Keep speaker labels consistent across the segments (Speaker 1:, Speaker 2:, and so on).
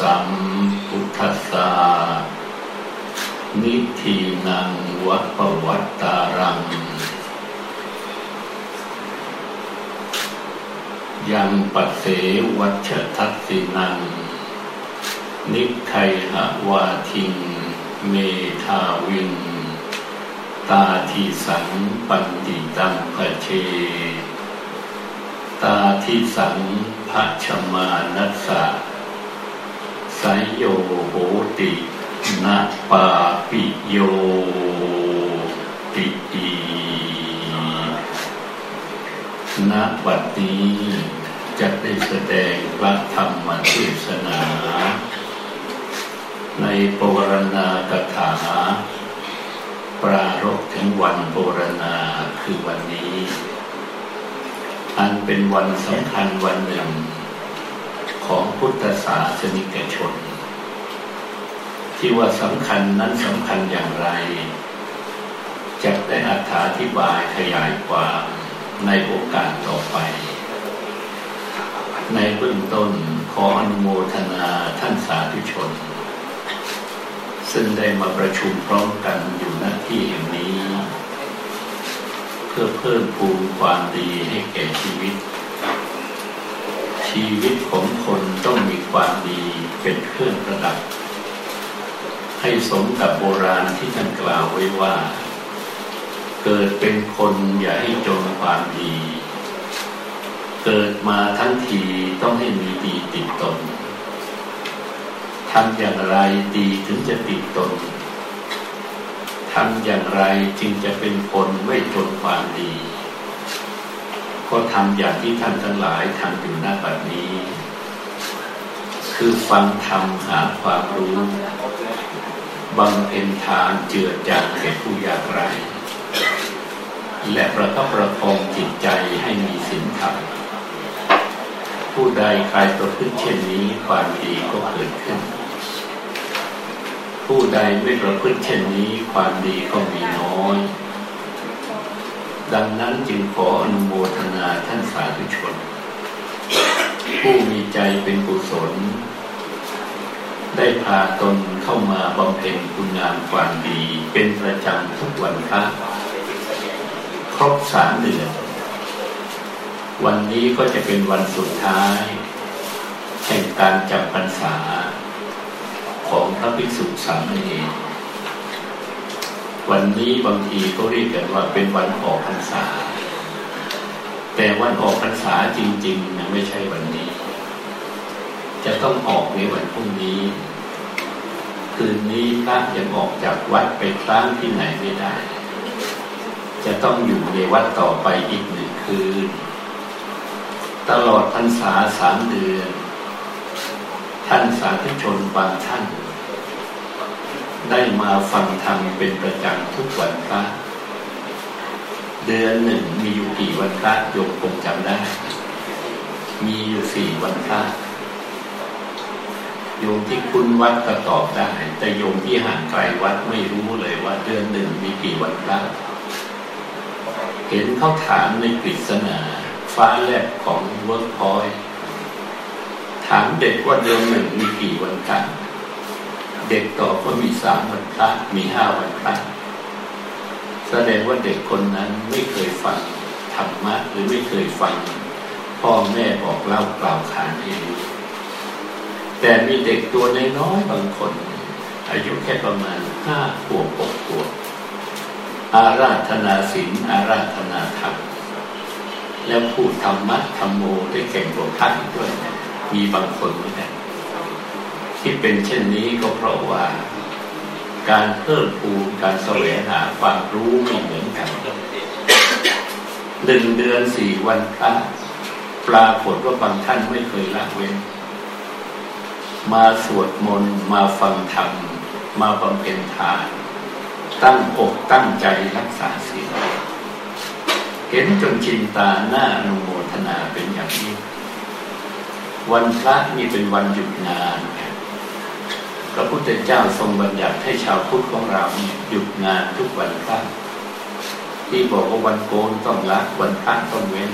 Speaker 1: สัมพุทธสสะนิทีนังวัปวัตตารัง ยังปัสเสวัชทัสสินัง นิไทหะวาทิง เมทาวิงตาทิสังปันติตังพเช ตาทิสังพระชมานัสสะ สยโยโหตินะปาปิโยติอีณบัดนี้จะได้แสดงพระธรรมเทศนา ในปวารณากถาปรารภถึงวันโบรณาคือวันนี้ อันเป็นวันสำคัญวันหนึ่ง ของพุทธศาสนิกชน ที่ว่าสำคัญนั้นสำคัญอย่างไรจะได้อธิบายขยายความในโอกาสต่อไป ในเบื้องต้นขออนุโมทนาท่านสาธุชน ซึ่งได้มาประชุมพร้อมกันอยู่ณที่แห่งนี้ เพื่อเพิ่มพูนความดีให้แก่ชีวิต ชีวิตของคนต้องมีความดีเป็นเครื่องประดับ ให้สมกับโบราณที่ท่านกล่าวไว้ว่า เกิดเป็นคนอย่าให้จนความดี เกิดมาทั้งทีต้องให้มีดีติดตนทำอย่างไรดีถึงจะติดตนทำอย่างไรจึงจะเป็นคนไม่จนความดี ก็ทำอย่างที่ท่านทั้งหลายทำอยู่ณบัดนี้ คือฟังธรรมหาความรู้บำเพ็ญทานเจือจางแก่ผู้ยากไร้และประคับประคองจิตใจให้มีสินธรรมผู้ใดใครประพฤติเช่นนี้ความดีก็เกิดขึ้น ผู้ใดไม่ประพฤติเช่นนี้ความดีก็มีน้อย ดังนั้นจึงขออนุโมทนาท่านสาธุชน ผู้มีใจเป็นกุศล ได้พาตนเข้ามาบำเพ็ญคุณงามความดี เป็นประจำทุกวันพระครบสามเดือนวันนี้ก็จะเป็นวันสุดท้ายแห่งการจับพรรษาของพระภิกษุสามเณร วันนี้บางทีก็เรียกกันว่าเป็นวันออกพรรษา แต่วันออกพรรษาจริงๆนะไม่ใช่วันนี้ จะต้องออกในวันพรุ่งนี้ คืนนี้พระยังออกจากวัดไปครั้งที่ไหนไม่ได้ จะต้องอยู่ในวัดต่อไปอีกหนึ่งคืน ตลอดพรรษาสามเดือน ท่านสาธุชนบางท่าน ได้มาฟังธรรมเป็นประจำทุกวันพระเดือนหนึ่งมีอยู่กี่วันพระโยมคงจำได้ มีอยู่สี่วันพระโยมที่คุณวัดก็ตอบได้ แต่โยมที่ห่างไกลวัดไม่รู้เลยว่า เดือนหนึ่งมีกี่วันพระเห็นเขาถามในปริศนา ฟ้าแลบของเวิร์กพอยถามเด็กว่าเดือนหนึ่งมีกี่วันพระ เด็กตอบว่ามีสามวันพระมีห้าวันพระแสดงว่าเด็กคนนั้นไม่เคยฟังธรรมะหรือไม่เคยฟังพ่อแม่บอกเล่ากล่าวขานให้รู้แต่มีเด็กตัวน้อยๆบางคน อายุแค่ประมาณห้าขวบหกขวบอาราธนาศีลอาราธนาธรรมแล้วพูดธรรมะธรรมโมได้เก่งกว่าท่านด้วย มีบางคนเหมือนกัน ที่เป็นเช่นนี้ก็เพราะว่า การเพิ่มพูนการแสวงหาความรู้ไม่เหมือนกันหนึ่งเดือนสี่วันพระปรากฏว่าบางท่านไม่เคยละเว้น มาสวดมนต์มาฟังธรรม มาบำเพ็ญทาน ตั้งอกตั้งใจรักษาศีลเห็นจนชินตาหน้าอนุโมทนาเป็นอย่างนี้วันพระนี่เป็นวันหยุดงาน พระพุทธเจ้าทรงบัญญัติให้ชาวพุทธของเราหยุดงานทุกวันพระที่บอกว่าวันโกนต้องละวันพระต้องเว้น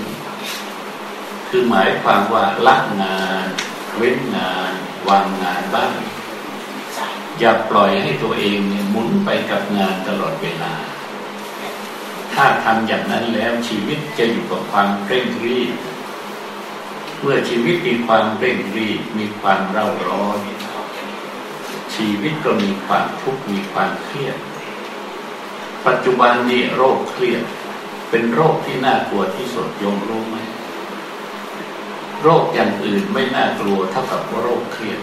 Speaker 1: คือหมายความว่าละงานเว้นงานวางงานบ้างอย่าปล่อยให้ตัวเองเนี่ยหมุนไปกับงานตลอดเวลา ถ้าทำอย่างนั้นแล้วชีวิตจะอยู่กับความเร่งรีบเมื่อชีวิตมีความเร่งรีบมีความเร่าร้อน ชีวิตก็มีความทุกข์มีความเครียด ปัจจุบันนี้โรคเครียด เป็นโรคที่น่ากลัวที่สุดโยมรู้ไหมโรคอย่างอื่นไม่น่ากลัวเท่ากับโรคเครียด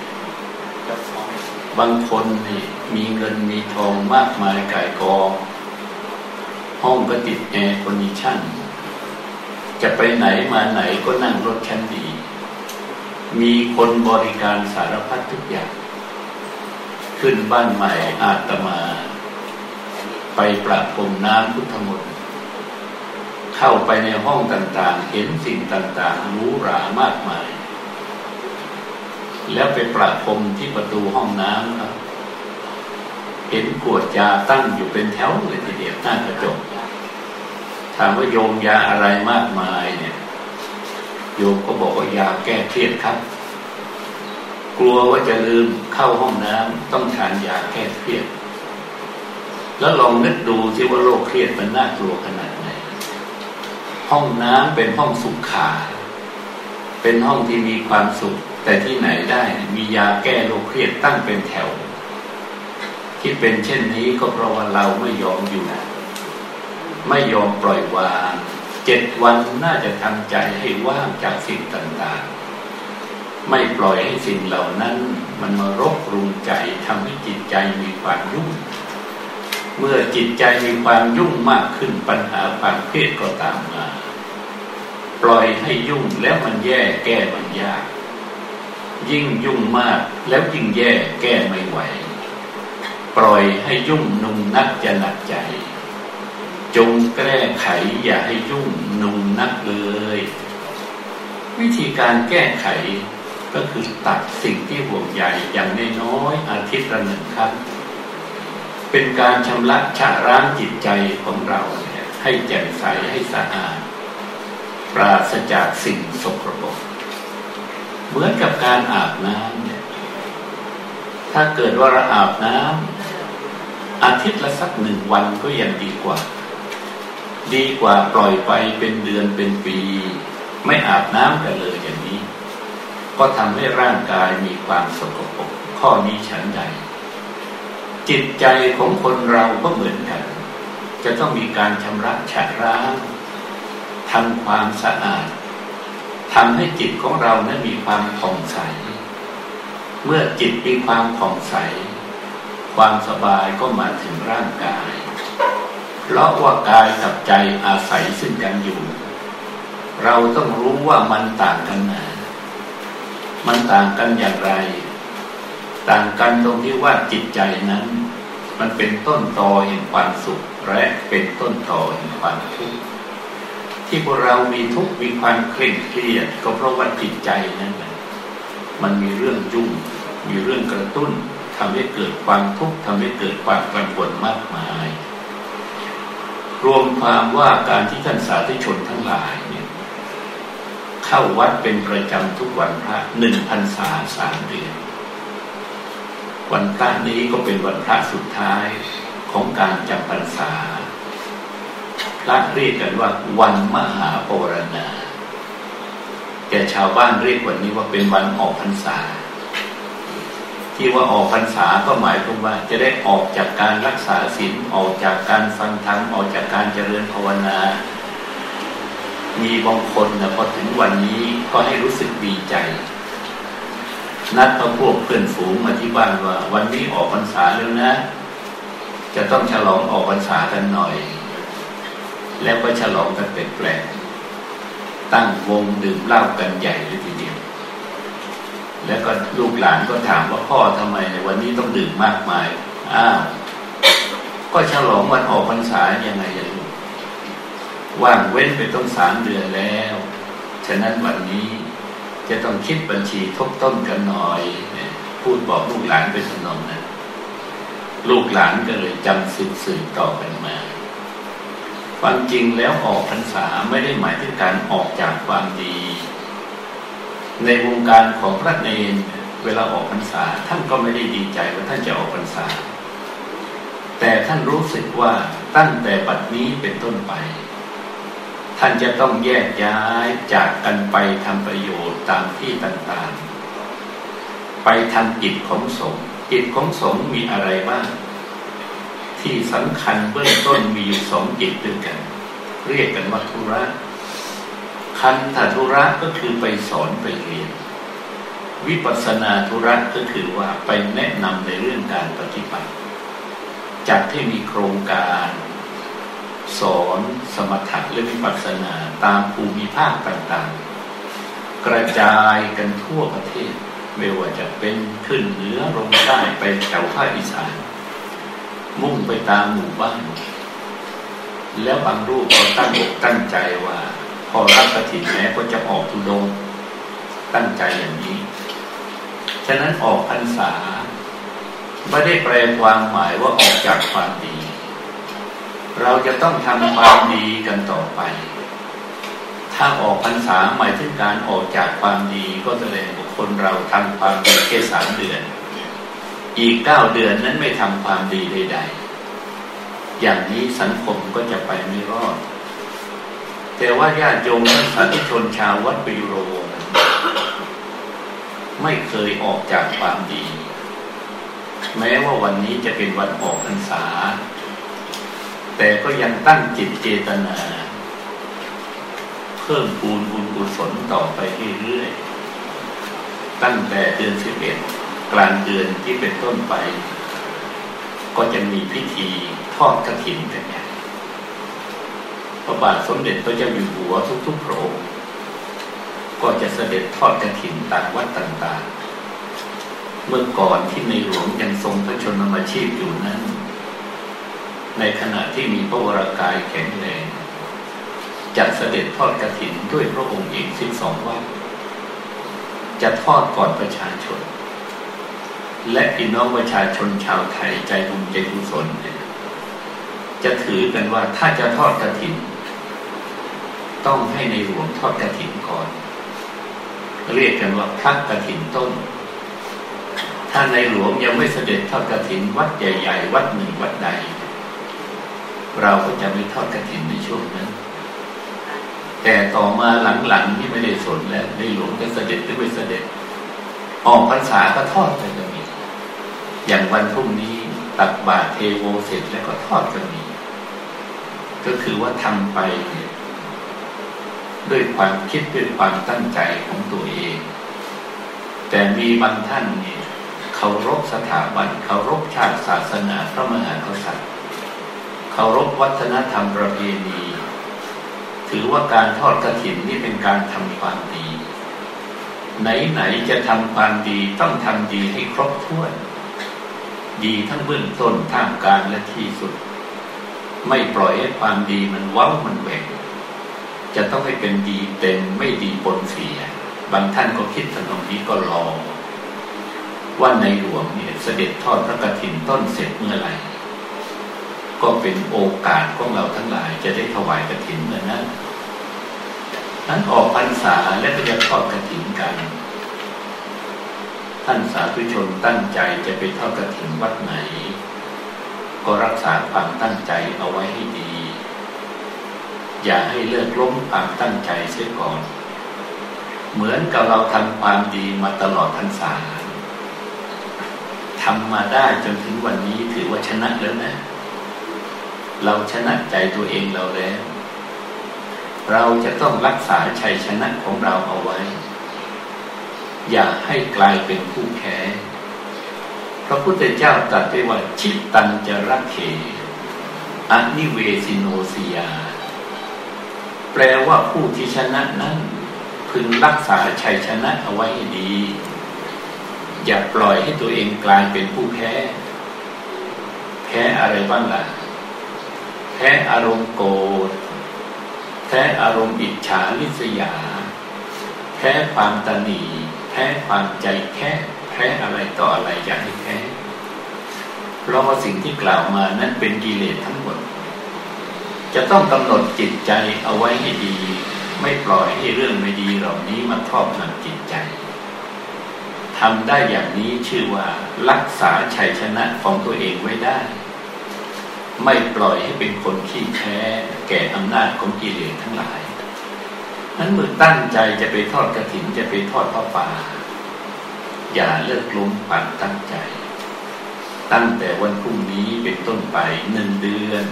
Speaker 1: บางคนนี่มีเงินมีทองมากมายกายกอง ห้องก็ติด air condition จะไปไหนมาไหนก็นั่งรถชั้นดี มีคนบริการสารพัดทุกอย่าง ขึ้นบ้านใหม่อาตมา ไปประพรมน้ำพุทธมนต์เข้าไปในห้องต่างๆ เห็นสิ่งต่างๆรู้รามากมาย แล้วไปประพรมที่ประตูห้องน้ำครับ เห็นขวดยาตั้งอยู่เป็นแถวเลยทีเดียวหน้ากระจกถามว่าโยมยาอะไรมากมายเนี่ย โยมก็บอกว่ายาแก้เครียดครับ กลัวว่าจะลืมเข้าห้องน้ำต้องทานยาแก้เครียด แล้วลองนึกดูที่ว่าโรคเครียดมันน่ากลัวขนาดไหน ห้องน้ำเป็นห้องสุขขาเป็นห้องที่มีความสุข แต่ที่ไหนได้มียาแก้โรคเครียดตั้งเป็นแถว ที่เป็นเช่นนี้ก็เพราะว่าเราไม่ยอมอยู่นะไม่ยอมปล่อยวางเจ็ดวันน่าจะทำใจให้ว่างจากสิ่งต่างๆ ไม่ปล่อยให้สิ่งเหล่านั้น มันมารบกรุงใจทำให้จิตใจมีความยุ่ง เมื่อจิตใจมีความยุ่งมากขึ้นปัญหาความเครียดก็ตามมา ปล่อยให้ยุ่งแล้วมันแย่แก้มันยาก ยิ่งยุ่งมากแล้วยิ่งแย่แก้ไม่ไหว ปล่อยให้ยุ่งนุ่งนักจะหนักใจจงแก้ไขอย่าให้ยุ่งนุ่งนักเลย วิธีการแก้ไข ก็คือตัดสิ่งที่ห่วงใยอย่างน้อยอาทิตย์ละหนึ่งครั้งเป็นการชำระชะร้างจิตใจของเราเนี่ยให้แจ่มใสให้สะอาด ปราศจากสิ่งสกปรกเหมือนกับการอาบน้ำเนี่ยถ้าเกิดว่าเราอาบน้ำอาทิตย์ละสักหนึ่งวันก็ยังดีกว่า ดีกว่าปล่อยไปเป็นเดือนเป็นปี ไม่อาบน้ำกันเลย ก็ทำให้ร่างกายมีความสกปรกข้อนี้ฉันใด จิตใจของคนเราก็เหมือนกัน จะต้องมีการชำระฉะร้างทำความสะอาดทำให้จิตของเรานั้นมีความผ่องใส เมื่อจิตมีความผ่องใส ความสบายก็มาถึงร่างกาย เพราะว่ากายกับใจอาศัยซึ่งกันอยู่ เราต้องรู้ว่ามันต่างกันนะ มันต่างกันอย่างไร ต่างกันตรงที่ว่าจิตใจนั้น มันเป็นต้นตอแห่งความสุขและเป็นต้นตอแห่งความทุกข์ที่พวกเรามีทุกข์มีความเคร่งเครียด ก็เพราะว่าจิตใจนั้นมันมีเรื่องยุ่ง มีเรื่องกระตุ้นทำให้เกิดความทุกข์ทำให้เกิดความกังวลมากมาย รวมความว่าการที่ท่านสาธุชนทั้งหลาย เข้าวัดเป็นประจำทุกวันพระหนึ่งพันษาสามเดือน วันพระนี้ก็เป็นวันพระสุดท้ายของการจำพรรษา พระเรียกกันว่าวันมหาปรณาแกชาวบ้านเรียกวันนี้ว่าเป็นวันออกพรรษา ที่ว่าออกพรรษาก็หมายความว่าจะได้ออกจากการรักษาศีลออกจากการฟังธรรมออกจากการเจริญภาวนา มีบางคนนะพอถึงวันนี้ก็ให้รู้สึกดีใจ นัดพพวกเพื่อนฝูงมาที่บ้านว่า วันนี้ออกพรรษาแล้วนะ จะต้องฉลองออกพรรษากันหน่อย แล้วก็ฉลองกันเป็นแปลกตั้งวงดื่มเหล้ากันใหญ่เลยทีเดียว แล้วก็ลูกหลานก็ถามว่าพ่อทำไมวันนี้ต้องดื่มมากมาย อ้าว ก็ฉลองวันออกพรรษายังไงลูก ว่างเว้นไปต้องสามเดือนแล้ว ฉะนั้นวันนี้จะต้องคิดบัญชีทบต้นกันหน่อย พูดบอกลูกหลานไปสนองนะลูกหลานก็เลยจำสืบสืบต่อกันมาความจริงแล้วออกพรรษาไม่ได้หมายถึงการออกจากความดี ในวงการของพระเนรเวลาออกพรรษาท่านก็ไม่ได้ดีใจว่าท่านจะออกพรรษา แต่ท่านรู้สึกว่าตั้งแต่บัดนี้เป็นต้นไป ท่านจะต้องแยกย้ายจากกันไปทำประโยชน์ตามที่ต่างๆ ไปทำกิจของสงฆ์กิจของสงฆ์มีอะไรบ้างที่สำคัญเบื้องต้นมีอยู่สองจิตด้วยกัน เรียกกันว่าธุระ คันธธุระก็คือไปสอนไปเรียน วิปัสนาธุระก็คือว่าไปแนะนำในเรื่องการปฏิบัติจากที่มีโครงการ สอนสมถะและวิปัสสนาตามภูมิภาคต่างๆ กระจายกันทั่วประเทศ ไม่ว่าจะเป็นขึ้นเหนือลงใต้ไปแถวภาคอีสาน มุ่งไปตามหมู่บ้าน แล้วบางรูปก็ตั้งอกตั้งใจว่า พอรับกระถิ่นแม้ก็จะออกทุดงตั้งใจอย่างนี้ ฉะนั้นออกพรรษา ไม่ได้แปลความหมายว่าออกจากความดี เราจะต้องทำความดีกันต่อไป ถ้าออกพรรษาหมายถึงการออกจากความดีก็แสดงว่าคนเราทำความดีแค่สามเดือน อีกเก้าเดือนนั้นไม่ทำความดีใดๆ อย่างนี้สังคมก็จะไปไม่รอด แต่ว่าญาติโยมท่านสาธุชนชาววัดปิโร ไม่เคยออกจากความดี แม้ว่าวันนี้จะเป็นวันออกพรรษา แต่ก็ยังตั้งจิตเจตนา เพิ่มปูนบุญกุศลต่อไปเรื่อยๆตั้งแต่เดือนสิบเอ็ดกลางเดือนที่เป็นต้นไป ก็จะมีพิธีทอดกระถินกันเนี่ยพระบาทสมเด็จพระเจ้าอยู่หัวทุกๆพระองค์ก็จะเสด็จทอดกระถินตามวัดต่างๆ เมื่อก่อนที่ในหลวงยังทรงพระชนมาชีพอยู่นั้น ในขณะที่มีพระวรากายแข็งแรงจัดเสด็จทอดกระถินด้วยพระองค์เองสิบสองวัดจะทอดก่อนประชาชน และพี่น้องประชาชนชาวไทยใจบุญใจกุศลเนี่ยจะถือกันว่าถ้าจะทอดกระถิน ต้องให้ในหลวงทอดกระถินก่อน เรียกกันว่าพระกระถินต้น ถ้าในหลวงยังไม่เสด็จทอดกระถินวัดใหญ่ ๆ วัดหนึ่งวัดใด เราก็จะไม่ทอดกระถินในช่วงนั้น แต่ต่อมาหลังๆที่ไม่ได้สนแล้วในหลวงจะเสด็จหรือไม่เสด็จ ออกพรรษาก็ทอดไปเลยอย่างวันพรุ่งนี้ตักบาตรเทโวเสร็จแล้วก็ทอดกันมีก็คือว่าทำไปเนี่ยด้วยความคิดด้วยความตั้งใจของตัวเอง แต่มีบางท่านเนี่ยเคารพสถาบันเคารพชาติศาสนาพระมหากษัตริย์ เคารพวัฒนธรรมประเพณี ถือว่าการทอดกระถินนี่เป็นการทำความดี ไหนๆจะทำความดีต้องทำดีให้ครบถ้วน ดีทั้งเบื้องต้นท่ามกลางและที่สุด ไม่ปล่อยให้ความดีมันว้ามันแหวกจะต้องให้เป็นดีเต็มไม่ดีปนเสีย บางท่านก็คิดถนอมนี้ก็รอว่าในหลวงเนี่ยเสด็จทอดพระกฐินต้นเสร็จเมื่อไหร่ ก็เป็นโอกาสของเราทั้งหลายจะได้ถวายกฐินเหมือนนั้นนั้นออกพรรษาและก็จะทอดกฐินกัน ท่านสาธุชนตั้งใจจะไปทอดกระถิ่นวัดไหน ก็รักษาความตั้งใจเอาไว้ให้ดี อย่าให้เลิกล้มความตั้งใจเสียก่อน เหมือนกับเราทำความดีมาตลอดพรรษาทำมาได้จนถึงวันนี้ถือว่าชนะแล้วนะ เราชนะใจตัวเองเราแล้ว เราจะต้องรักษาชัยชนะของเราเอาไว้ อย่าให้กลายเป็นผู้แพ้พระพุทธเจ้าตรัสไว้ว่าชิตตันจะรักเขอนิเวสิโนสยา แปลว่าผู้ที่ชนะนั้น พึงรักษาชัยชนะเอาไว้ดี อย่าปล่อยให้ตัวเองกลายเป็นผู้แพ้ แพ้อะไรบ้างล่ะ แพ้อารมณ์โกรธแพ้อารมณ์อิจฉาริษยาแพ้ความตนีแพ้ความใจแค่แพ้อะไรต่ออะไรอย่างให้แพ้เพราะว่าสิ่งที่กล่าวมานั้นเป็นกิเลสทั้งหมด จะต้องกำหนดจิตใจเอาไว้ให้ดี ไม่ปล่อยให้เรื่องไม่ดีเหล่านี้มาครอบงำจิตใจทำได้อย่างนี้ชื่อว่ารักษาชัยชนะของตัวเองไว้ได้ ไม่ปล่อยให้เป็นคนขี้แพ้แก่อำนาจของกิเลสทั้งหลายนั้นเมื่อตั้งใจจะไปทอดกระถินจะไปทอดพระป่า อย่าเลิกล้มความตั้งใจ ตั้งแต่วันพรุ่งนี้เป็นต้นไปหนึ่งเดือน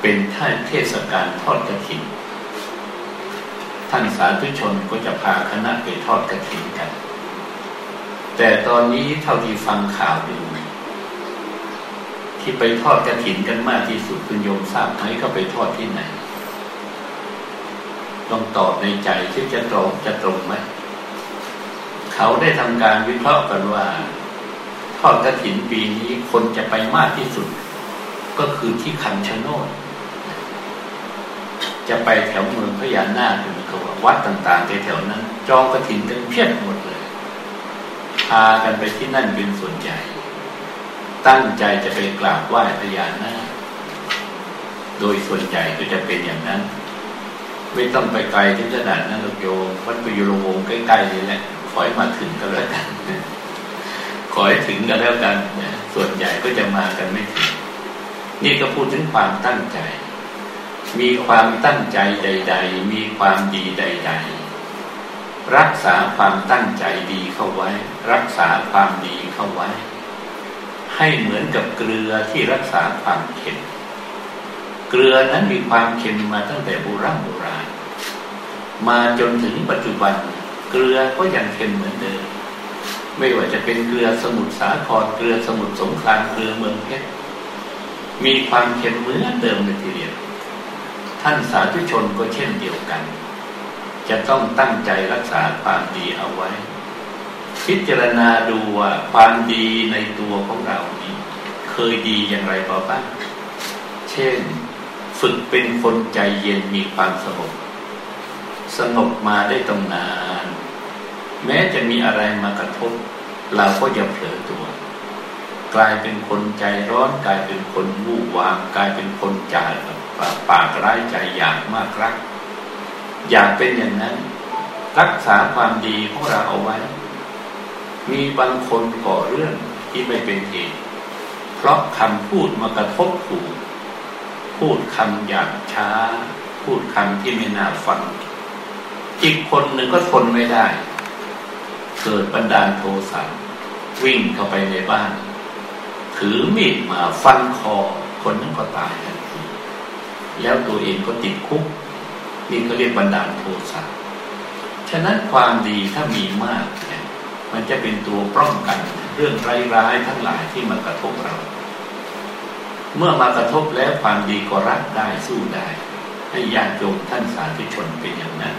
Speaker 1: เป็นท่านเทศกาลทอดกระถินท่านสาธุชนก็จะพาคณะไปทอดกระถินกัน แต่ตอนนี้เท่าที่ฟังข่าวดู ที่ไปทอดกระถินกันมากที่สุดคุณโยมทราบไหมเขาไปทอดที่ไหนลองตอบในใจที่จะตรงจะตรงไหมเขาได้ทำการวิเคราะห์กันว่า ทอดกระถินปีนี้คนจะไปมากที่สุด ก็คือที่คันชะโนดจะไปแถวเมืองพญานาคหรือเขาวัดต่างๆแถวนั้น จองกระถินกันเพียบหมดเลยพากันไปที่นั่นเป็นส่วนใหญ่ ตั้งใจจะไปกราบไหว้พญานาคโดยส่วนใหญ่ก็จะเป็นอย่างนั้น ไม่ต้องไปไกลถึงขนาดนั้นหรอกโยมวัดปยุโรวงใกล้ๆนี่แหละขอให้มาถึงก็แล้วกันขอให้ถึงก็แล้วกันส่วนใหญ่ก็จะมากันไม่ถึงนี่ก็พูดถึงความตั้งใจ มีความตั้งใจใด ๆ มีความดีใด ๆ รักษาความตั้งใจดีเข้าไว้ รักษาความดีเข้าไว้ ให้เหมือนกับเกลือที่รักษาความเค็ม เกลือนั้นมีความเค็มมาตั้งแต่โบราณโบราณ มาจนถึงปัจจุบัน เกลือก็ยังเค็มเหมือนเดิม ไม่ว่าจะเป็นเกลือสมุทรสาคร เกลือสมุทรสงครามเกลือเมืองเพชร มีความเค็มเหมือนเดิมในทีเดียว ท่านสาธุชนก็เช่นเดียวกัน จะต้องตั้งใจรักษาความดีเอาไว้ พิจารณาดูว่าความดีในตัวของเรานี้ เคยดีอย่างไรบ้าง เช่น ฝึกเป็นคนใจเย็นมีความสงบสงบมาได้ตรงนาน แม้จะมีอะไรมากระทบ เราก็อย่าเผลอตัว กลายเป็นคนใจร้อนกลายเป็นคนวู่วามกลายเป็นคนใจปากร้ายใจอยากมากรัก อยากเป็นอย่างนั้น รักษาความดีของเราเอาไว้ มีบางคนก่อเรื่องที่ไม่เป็นเหตุเพราะคำพูดมากระทบผูพูดคำหยาบช้า พูดคำที่ไม่น่าฟังอีกคนหนึ่งก็ทนไม่ได้ เกิดบันดาลโทสะวิ่งเข้าไปในบ้าน ถือมีดมาฟันคอคนนั้นก็ตายทันทีแล้วตัวเองก็ติดคุกนี่ก็เรียกบันดาลโทสะฉะนั้นความดีถ้ามีมาก มันจะเป็นตัวป้องกันเรื่องร้ายๆทั้งหลายที่มากระทบเรา เมื่อมากระทบแล้วความดีก็รักได้สู้ได้ ให้ญาติโยมท่านสาธุชนเป็นอย่างนั้น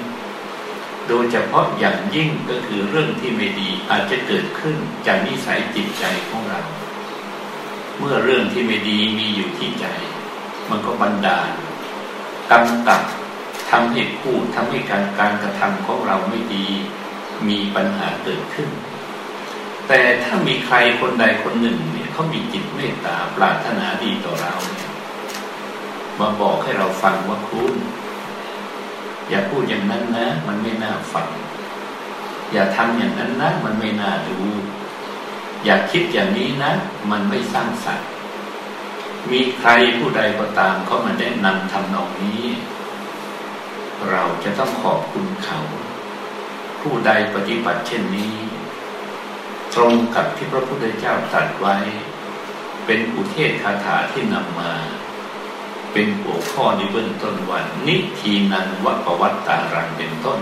Speaker 1: โดยเฉพาะอย่างยิ่งก็คือเรื่องที่ไม่ดีอาจจะเกิดขึ้นจากนิสัยจิตใจของเรา เมื่อเรื่องที่ไม่ดีมีอยู่ที่ใจ มันก็บันดาลกำกับทำให้พูดทำให้การการกระทำของเราไม่ดี มีปัญหาเกิดขึ้น แต่ถ้ามีใครคนใดคนหนึ่งเนี่ยเขามีจิตเมตตาปรารถนาดีต่อเราเนี่ยมาบอกให้เราฟังว่าคุณ อย่าพูดอย่างนั้นนะ มันไม่น่าฟัง อย่าทำอย่างนั้นนะมันไม่น่าดู อย่าคิดอย่างนี้นะ มันไม่สร้างสรรค์มีใครผู้ใดก็ตามเขามาแนะนำทำนองนี้ เราจะต้องขอบคุณเขา ผู้ใดปฏิบัติเช่นนี้ ตรงกับที่พระพุทธเจ้าตรัสไว้ เป็นอุเทศคาถาที่นำมา เป็นหัวข้อในเบื้องต้นวัน นิทีนันวัปวัตตารังเป็นต้น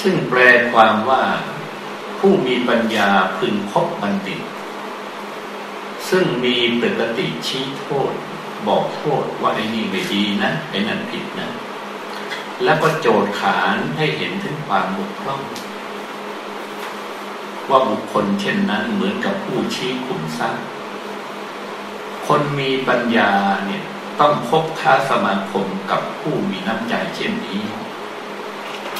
Speaker 1: ซึ่งแปลความว่าผู้มีปัญญาพึงคบบัณฑิต ซึ่งมีปกติชี้โทษ บอกโทษว่าไอ้นี่ไม่ดีนะไอ้นั่นผิดนะ แล้วก็โจทย์ขานให้เห็นถึงความบกพร่อง ว่าบุคคลเช่นนั้นเหมือนกับผู้ชี้ขุมทรัพย์คนมีปัญญาเนี่ยต้องคบค้าสมาคมกับผู้มีน้ำใจเช่นนี้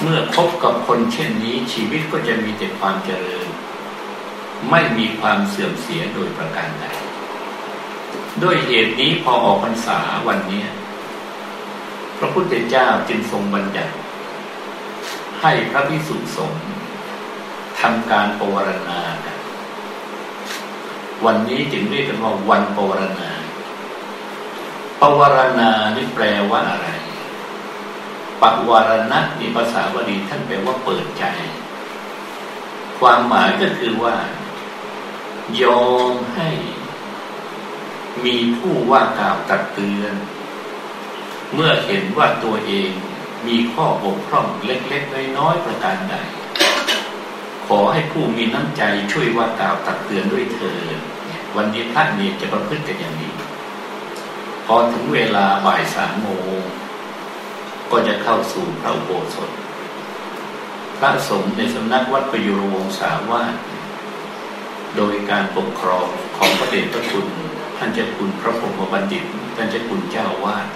Speaker 1: เมื่อคบกับคนเช่นนี้ชีวิตก็จะมีแต่ความเจริญ ไม่มีความเสื่อมเสียโดยประการใดด้วยเหตุนี้พอออกพรรษาวันนี้ พระพุทธเจ้าจึงทรงบัญญัติ ให้พระพิสุสงฆ์ทำการปวารณา วันนี้จึงเรียกกันว่าวันปวารณาปวารณานี่แปลว่าอะไรปวารณะนี่ภาษาบาลีท่านแปลว่าเปิดใจ ความหมายก็คือว่า ยอมให้ มีผู้ว่ากล่าวตักเตือน เมื่อเห็นว่าตัวเองมีข้อบกพร่องเล็กๆน้อยๆประการใด ขอให้ผู้มีน้ำใจช่วยว่ากล่าวตักเตือนด้วยเถิดวันนี้พระเนจะประพฤติกันอย่างนี้ พอถึงเวลาบ่ายสามโมงก็จะเข้าสู่พระอุโบสถ พระสงฆ์ในสำนักวัดประยุรวงศาวาสโดยการปกครองของพระเดชพระคุณท่านเจ้าคุณพระพรหมบัณฑิตท่านเจ้าคุณเจ้าวาด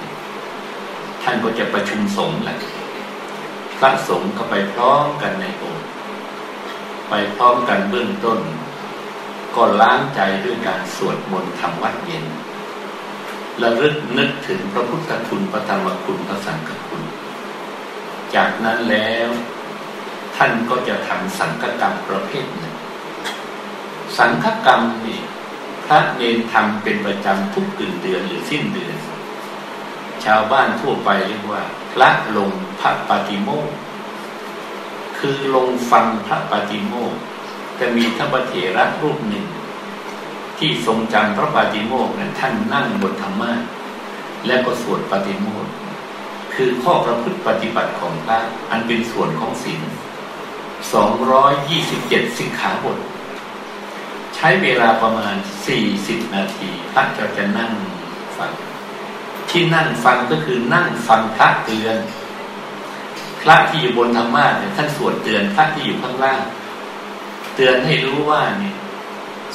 Speaker 1: ท่านก็จะประชุมสงฆ์แหละพระสงฆ์ก็ไปพร้อมกันในโบสถ์ไปพร้อมกันเบื้องต้น ก็ล้างใจด้วยการสวดมนต์ทำวัดเย็นระลึกนึกถึงพระพุทธคุณพระธรรมคุณพระสังฆคุณ จากนั้นแล้วท่านก็จะทำสังฆกรรมประเภทหนึ่ง สังฆกรรมนี่พระเนนทำเป็นประจำทุกกึ่งเดือนหรือสิ้นเดือน ชาวบ้านทั่วไปเรียกว่า พระลงพระปฏิโมกคือลงฟังพระปฏิโมกจะมีท่านพระเถระรูปหนึ่ง ที่ทรงจำพระปฏิโมกนั้นท่านนั่งบนธรรมะและก็สวดปฏิโมกคือข้อประพฤติปฏิบัติของพระอันเป็นส่วนของศีลสองร้อยยี่สิบเจ็ดสิกขาบท ใช้เวลาประมาณสี่สิบนาทีพระจะจะนั่งฟัง ที่นั่งฟังก็คือนั่งฟังพระเตือน พระที่อยู่บนธรรมะเนี่ยท่านสวดเตือนพระที่อยู่ข้างล่าง เตือนให้รู้ว่าเนี่ย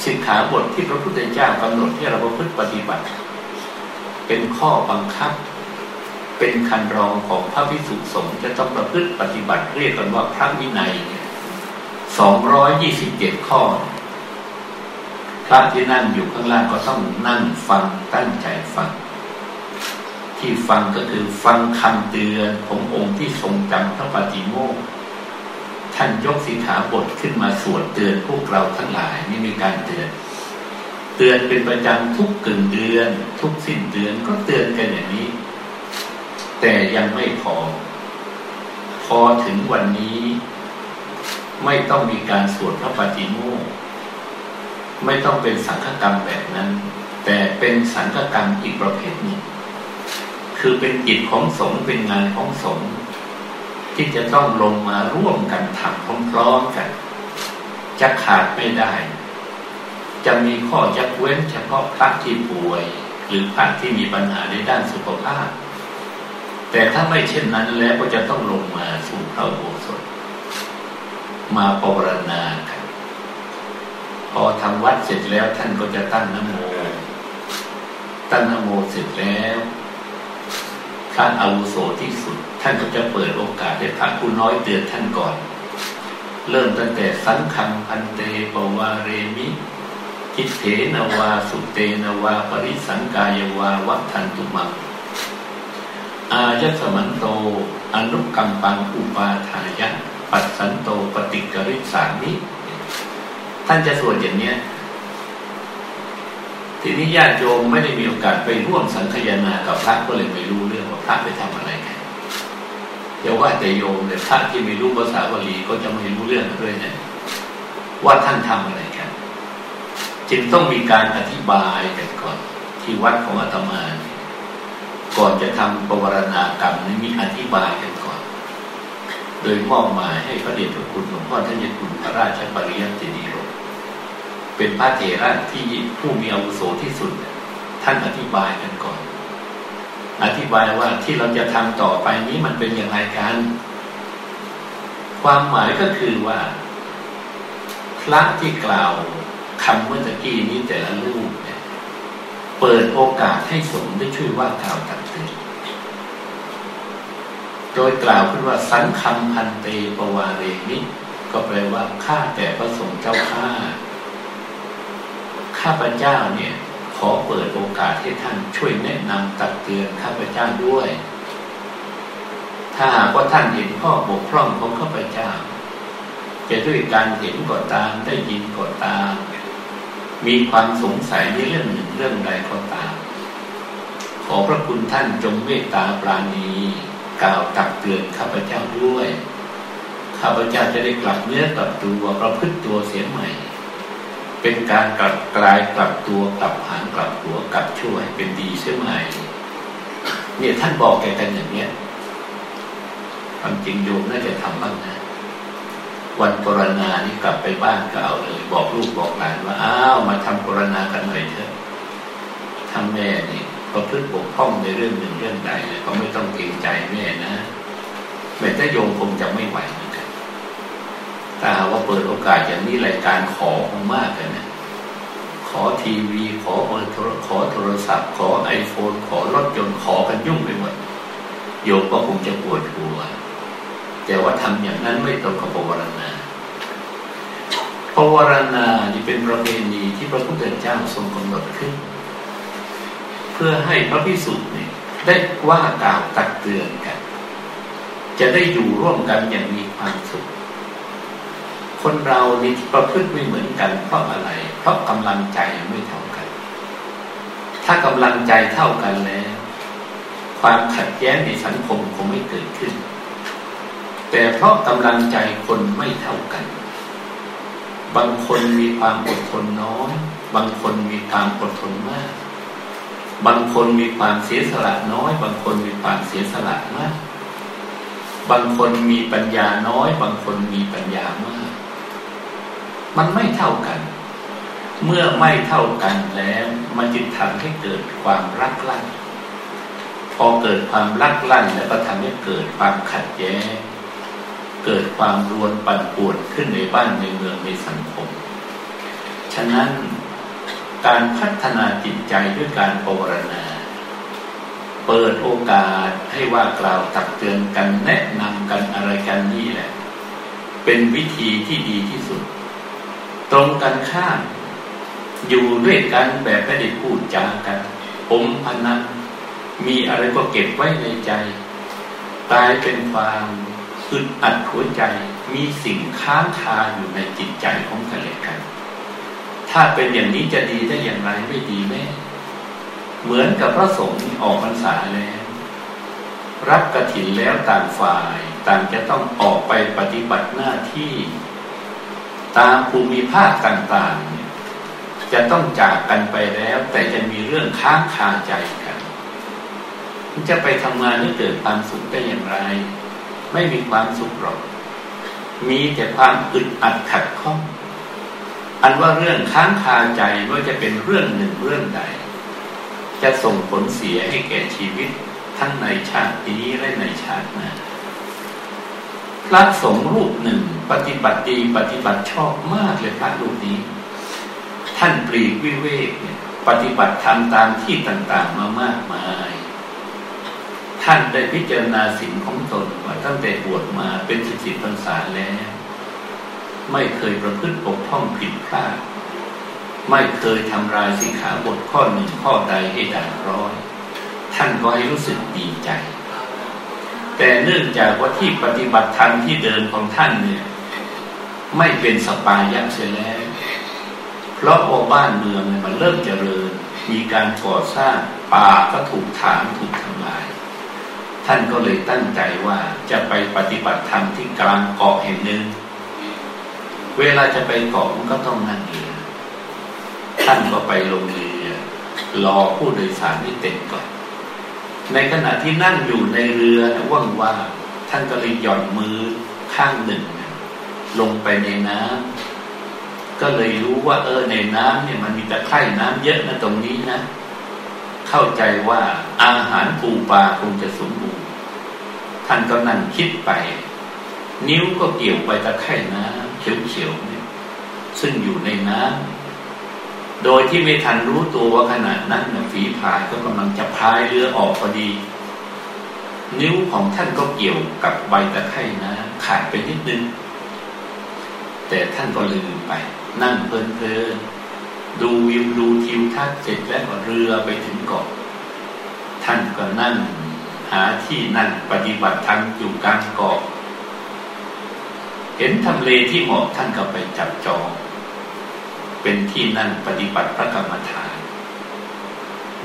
Speaker 1: สิกขาบทที่พระพุทธเจ้ากำหนดให้เราประพฤติปฏิบัติ เป็นข้อบังคับ เป็นคันรองของพระพิสุสงฆ์จะต้องประพฤติปฏิบัติเรียกกันว่าพระวินัยสองร้อยยี่สิบเจ็ดข้อ พระที่นั่งอยู่ข้างล่างก็ต้องนั่งฟังตั้งใจฟัง ที่ฟังก็คือฟังคำเตือนขององค์ที่ทรงจำพระปฏิโมกท่านยกสีขาบทขึ้นมาสวดเตือนพวกเราทั้งหลาย นี่มีการเตือน เตือนเป็นประจำทุกกึ่งเดือน ทุกสิ้นเดือนก็เตือนกันอย่างนี้ แต่ยังไม่พอ พอถึงวันนี้ ไม่ต้องมีการสวดพระปฏิโมกไม่ต้องเป็นสังฆกรรมแบบนั้น แต่เป็นสังฆกรรมอีกประเภทหนึ่ง คือเป็นกิจของสงฆ์เป็นงานของสงฆ์ที่จะต้องลงมาร่วมกันทำพร้อมๆกัน จะขาดไม่ได้ จะมีข้อยักเว้นเฉพาะพระที่ป่วย หรือพระที่มีปัญหาในด้านสุขภาพ แต่ถ้าไม่เช่นนั้นแล้วก็จะต้องลงมาสู่พระโบสถมาปรณากันพอทำวัดเสร็จแล้วท่านก็จะตั้งนโมตั้งนโมเสร็จแล้ว พระอาวุโสที่สุด ท่านก็จะเปิดโอกาสให้พระผู้น้อยเตือนท่านก่อน เริ่มตั้งแต่สังฆังพันเตปวาเรมิทิเถนวาสุเตนวาปริสังกายวาวัฒนตุมังอายสมันโต อนุกรรมปังอุปาทายะ ปัสสันโตปฏิกริสานิท่านจะสวดอย่างเนี้ย ทีนี้ญาติโยมไม่ได้มีโอกาสไปร่วมสังคยนากับพระก็เลยไม่รู้เรื่องว่าพระไปทำอะไรกันเดี๋ยวว่าแต่โยมแต่พระที่ไม่รู้ภาษาบาลีก็จะไม่รู้เรื่องด้วยนะว่าท่านทำอะไรกัน จึงต้องมีการอธิบายกันก่อนที่วัดของอาตมาก่อนจะทำปวารณากรรมนี้มีอธิบายกันก่อน โดยมอบหมายให้พระเดชพระคุณหลวงพ่อท่านยคุณพระราชปริยัติดีโร เป็นพระเถระที่ผู้มีอาวุโสที่สุด ท่านอธิบายกันก่อน อธิบายว่าที่เราจะทำต่อไปนี้มันเป็นอย่างไรกัน ความหมายก็คือว่า พระที่กล่าวคำเมื่อกี้นี้แต่ละรูปเนี่ย เปิดโอกาสให้สงฆ์ได้ช่วยว่ากล่าวตักเตือนโดยกล่าวขึ้นว่าสังคำพันเตปวาเรนิก็แปลว่าข้าแต่พระสงฆ์เจ้าข้า ข้าพเจ้าเนี่ยขอเปิดโอกาสให้ท่านช่วยแนะนำตักเตือนข้าพเจ้าด้วย ถ้าหากว่าท่านเห็นข้อบกพร่องของข้าพเจ้า จะด้วยการเห็นก็ตามได้ยินก็ตาม มีความสงสัยในเรื่องหนึ่งเรื่องใดก็ตาม ขอพระคุณท่านจงเมตตาปราณีกล่าวตักเตือนข้าพเจ้าด้วย ข้าพเจ้าจะได้กลับเนื้อกลับตัวประพฤติตัวเสียใหม่ เป็นการกลับกลายกลับตัวกลับหางกลับตัวกลับช่วยเป็นดีเสียใหม่เนี่ยท่านบอกแกกันอย่างเนี้ยความจริงโยมน่าจะทำบ้างนะวันกรณานี่กลับไปบ้านก็เอาเลย บอกลูกบอกหลานว่าอ้าวมาทำกรณากันหน่อยเถอะทำแม่นี่ประพฤติบกพร่องในเรื่องหนึ่งเรื่องใดก็ไม่ต้องเกรงใจแม่นะแม่ถ้าโยมคงจะไม่ไหวนกัน ถ้าว่าเปิดโอกาสอย่างนี้รายการขอมากเลยนะขอทีวีขอเบอร์โทรขอโทรศัพท์ ขอไอโฟนขอรถยนต์ขอกันยุ่งไปหมดโยมก็คงจะปวดหัว แต่ว่าทำอย่างนั้นไม่ตรงกับปวารณาปวารณานี่เป็นประเพณีที่พระพุทธเจ้าทรงกำหนดขึ้น เพื่อให้พระพิสุเนี่ยได้ว่ากล่าวตักเตือนกัน จะได้อยู่ร่วมกันอย่างมีความสุข คนเรานี่ประพฤติไม่เหมือนกันเพราะอะไร เพราะกำลังใจไม่เท่ากัน ถ้ากำลังใจเท่ากันแล้ว ความขัดแย้งในสังคมคงไม่เกิดขึ้น แต่เพราะกำลังใจคนไม่เท่ากัน บางคนมีความอดทนน้อย บางคนมีความอดทนมาก บางคนมีความเสียสละน้อย บางคนมีความเสียสละมากบางคนมีปัญญาน้อย บางคนมีปัญญามาก มันไม่เท่ากัน เมื่อไม่เท่ากันแล้ว มันจึงทำให้เกิดความรักลั่นพอเกิดความรักลั่นแล้วก็ทำให้เกิดความขัดแย้ง เกิดความรวนปั่นป่วนขึ้นในบ้านในเมืองในสังคม ฉะนั้นการพัฒนาจิตใจด้วยการภาวนาเปิดโอกาสให้ว่ากล่าวตักเตือนกันแนะนำกันอะไรกันนี่แหละ เป็นวิธีที่ดีที่สุด ตรงกันข้ามอยู่ด้วยกันแบบไม่ได้พูดจากันผมพนันมีอะไรก็เก็บไว้ในใจ ตายเป็นความอึดอัดหัวใจ มีสิ่งค้างคาอยู่ในจิตใจของกันและกัน ถ้าเป็นอย่างนี้จะดีได้อย่างไรไม่ดีแม่เหมือนกับพระสงฆ์ออกพรรษาแล้ว รับกระถินแล้วต่างฝ่าย ต่างจะต้องออกไปปฏิบัติหน้าที่ ตามภูมิภาคต่างๆจะต้องจากกันไปแล้ว แต่จะมีเรื่องค้างคาใจกันจะไปทำงานให้เกิดความสุขได้อย่างไร ไม่มีความสุขหรอก มีแต่ความอึดอัดขัดข้อง อันว่าเรื่องค้างคาใจว่าจะเป็นเรื่องหนึ่งเรื่องใด จะส่งผลเสียให้แก่ชีวิตทั้งในชาตินี้และในชาติหน้า พระสงฆ์รูปหนึ่ง ปฏิบัติดีปฏิบัติชอบมากเลยพระรูปนี้ ท่านปรีกวิเวกเนี่ยปฏิบัติธรรมตามที่ต่างๆมามากมาย ท่านได้พิจารณาสิ่งของตนว่าตั้งแต่บวชมาเป็นสิบสิบพรรษาแล้ว ไม่เคยประพฤติปกพ้องผิดพลาดไม่เคยทำลายสิขาบทข้อหนึ่งข้อใดให้ด่างร้อย ท่านก็ให้รู้สึกดีใจ แต่เนื่องจากว่าที่ปฏิบัติธรรมที่เดินของท่านเนี่ย ไม่เป็นสปายะเสียแล้ว เพราะว่าบ้านเมืองเนี่ยมันเริ่มเจริญ มีการก่อสร้างป่าก็ถูกถางถูกทำลาย ท่านก็เลยตั้งใจว่าจะไปปฏิบัติธรรมที่กลางเกาะแห่งหนึ่ง เวลาจะไปเกาะมันก็ต้องนั่งเรือท่านก็ไปลงเรือรอผู้โดยสารที่เต็มก่อน ในขณะที่นั่งอยู่ในเรือว่างว่าท่านก็เลยหย่อนมือข้างหนึ่ง ลงไปในน้ำก็เลยรู้ว่า เออในน้ำเนี่ยมันมีตะไคร่น้ำเยอะนะตรงนี้นะ เข้าใจว่าอาหารปูปลาคงจะสมบูรณ์ท่านก็นั่งคิดไป นิ้วก็เกี่ยวไปตะไคร่น้ำเขียวๆเนี่ยซึ่งอยู่ในน้ำ โดยที่ไม่ทันรู้ตัวว่าขณะนั้นฝีพายก็กำลังจะพายเรือออกพอดี นิ้วของท่านก็เกี่ยวกับใบตะไคร่น้ำขาดไปนิดนึง แต่ท่านก็ลืมไป นั่งเพลินๆดูวิวดูทิวทัศน์เสร็จแล้วก็เรือไปถึงเกาะท่านก็นั่งหาที่นั่งปฏิบัติธรรมอยู่กลางเกาะเห็นทำเลที่เหมาะท่านก็ไปจับจอง เป็นที่นั่งปฏิบัติพระกรรมฐาน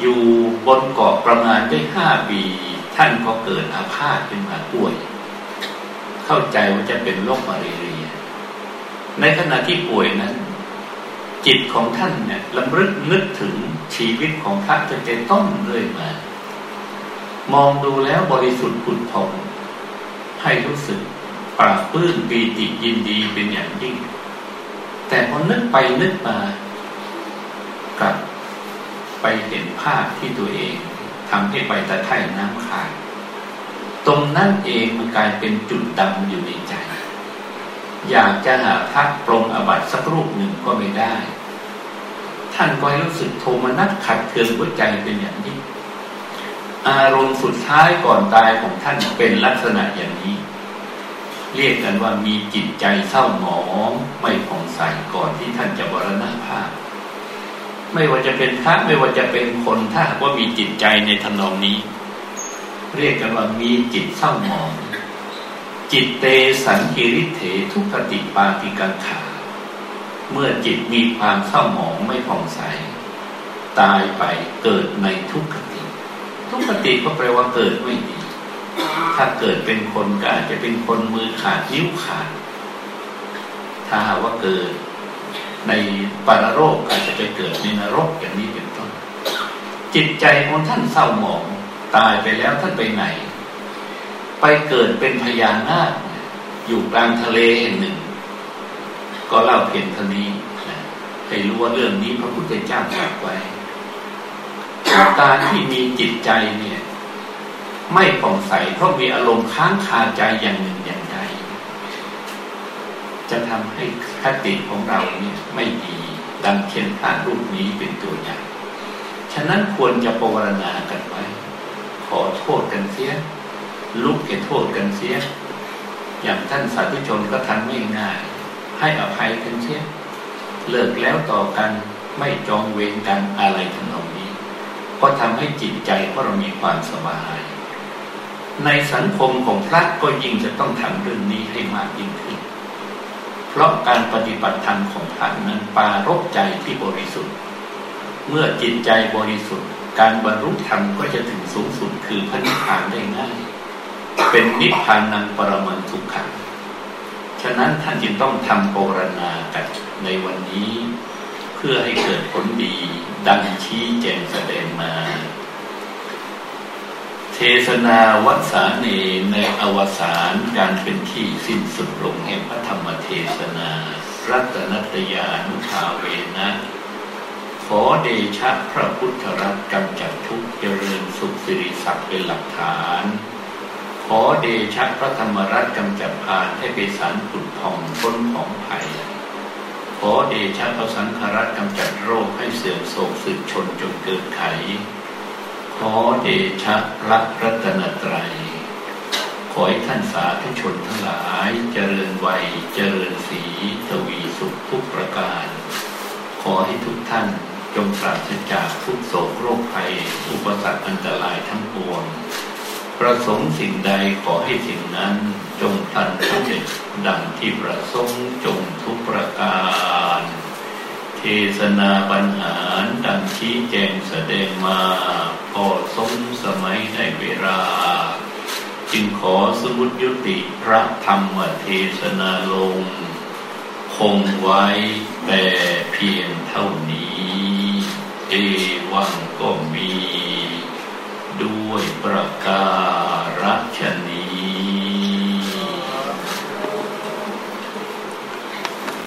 Speaker 1: อยู่บนเกาะประมาณได้ห้าปีท่านก็เกิดอาพาธขึ้นมาป่วย เข้าใจว่าจะเป็นโรคมาเรีย ในขณะที่ป่วยนั้น จิตของท่านเนี่ยลำลึกนึกถึงชีวิตของพระจะเป็นต้นเรื่อยมา มองดูแล้วบริสุทธิ์ผุดผ่องให้รู้สึกปราบปื้มปีติยินดีเป็นอย่างยิ่ง แต่พอนึกไปนึกมากลับไปเห็นภาพที่ตัวเองทำให้ไปตะไคร่น้ำขาดตรงนั้นเองมันกลายเป็นจุดดำอยู่ในใจ อยากจะหาพักปรงอบัตสักรูปหนึ่งก็ไม่ได้ ท่านก็รู้สึกโทมนัสขัดเคืองหัวใจเป็นอย่างยิ่งอารมณ์สุดท้ายก่อนตายของท่านเป็นลักษณะอย่างนี้ เรียกกันว่ามีจิตใจเศร้าหมองไม่ผ่องใส ท่านจะบรณภาพ ไม่ว่าจะเป็นพระไม่ว่าจะเป็นคนถ้าว่ามีจิตใจในทำนองนี้ เรียกกันว่ามีจิตเศร้าหมอง จิตเตสันกิริเถทุกติปาติกังขาเมื่อจิตมีความเศร้าหมองไม่ผ่องใส ตายไปเกิดในทุกขติ ทุกขติก็แปลว่าเกิดไม่ดีถ้าเกิดเป็นคนก็อาจจะเป็นคนมือขาดนิ้วขาด ถ้าหาว่าเกิด ในปารโรคอาจจะไปเกิดในนรกอย่างนี้เป็นต้นจิตใจของท่านเศร้าหมองตายไปแล้วท่านไปไหน ไปเกิดเป็นพญานาคอยู่กลางทะเลแห่งหนึ่ง ก็เล่าเพียงเท่านี้ให้รู้ว่าเรื่องนี้พระพุทธเจ้าตรัสไว้การที่มีจิตใจเนี่ย ไม่ผ่องใสเพราะมีอารมณ์ค้างคาใจอย่างหนึ่งอย่าง จะทำให้คติของเราเนี่ยไม่ดีดังเช่นพระรูปนี้เป็นตัวอย่างฉะนั้นควรจะปรารณากันไว้ ขอโทษกันเสียลุกเกโทษกันเสียอย่างท่านสาธุชนก็ทำไม่ง่ายให้อภัยกันเสียเลิกแล้วต่อกันไม่จองเวรกันอะไรทั้งนองนี้ ก็ทำให้จิตใจของเรามีความสบาย ในสังคมของพระก็ยิ่งจะต้องทำเรื่องนี้ให้มากยิ่งขึ้น เพราะการปฏิบัติธรรมของพระนั้นปารบใจที่บริสุทธิ์ เมื่อจิตใจบริสุทธิ์ การบรรลุธรรมก็จะถึงสูงสุดคือพระนิพพานได้ง่าย เป็นนิพพานังปรมังทุกขังฉะนั้นท่านจึงต้องทำโปรณากันในวันนี้ เพื่อให้เกิดผลดีดังชี้แจงแสดงมา เทศนาวัสาเนในอวสานการเป็นที่สิ้นสุดลงแห่งพระธรรมเทศนา รัตนตยานุภาเวนะ ขอเดชะพระพุทธรัตน์กำจัดทุกเจริญสุขสิริศักดิ์เป็นหลักฐาน ขอเดชะพระธรรมรัตน์กำจัดพานให้ไปสารปุดผ่องพ้นของภัยขอเดชะพระสังฆรัตนกำจัดโรคให้เสื่อมโศกสึกชนจนเกิดไข ขอเดชะพระรัตนตรัย ขอให้ท่านสาธุชนทั้งหลายเจริญวัยเจริญสีทวีสุขทุกประการ ขอให้ทุกท่านจงปราศจากทุกโศกโรคภัย อุปสรรคอันตรายทั้งปวง ประสงค์สิ่งใดขอให้สิ่งนั้นจงพันสำเร็จดังที่ประสงค์จงทุกประการ เทศนาปัญหาดังชี้แจงแสดงมาพอสมสมัยในเวลา จึงขอสมุดยุติพระธรรมเทศนาลง คงไว้แต่เพียงเท่านี้ เอวังก็มี ด้วยประการฉนี้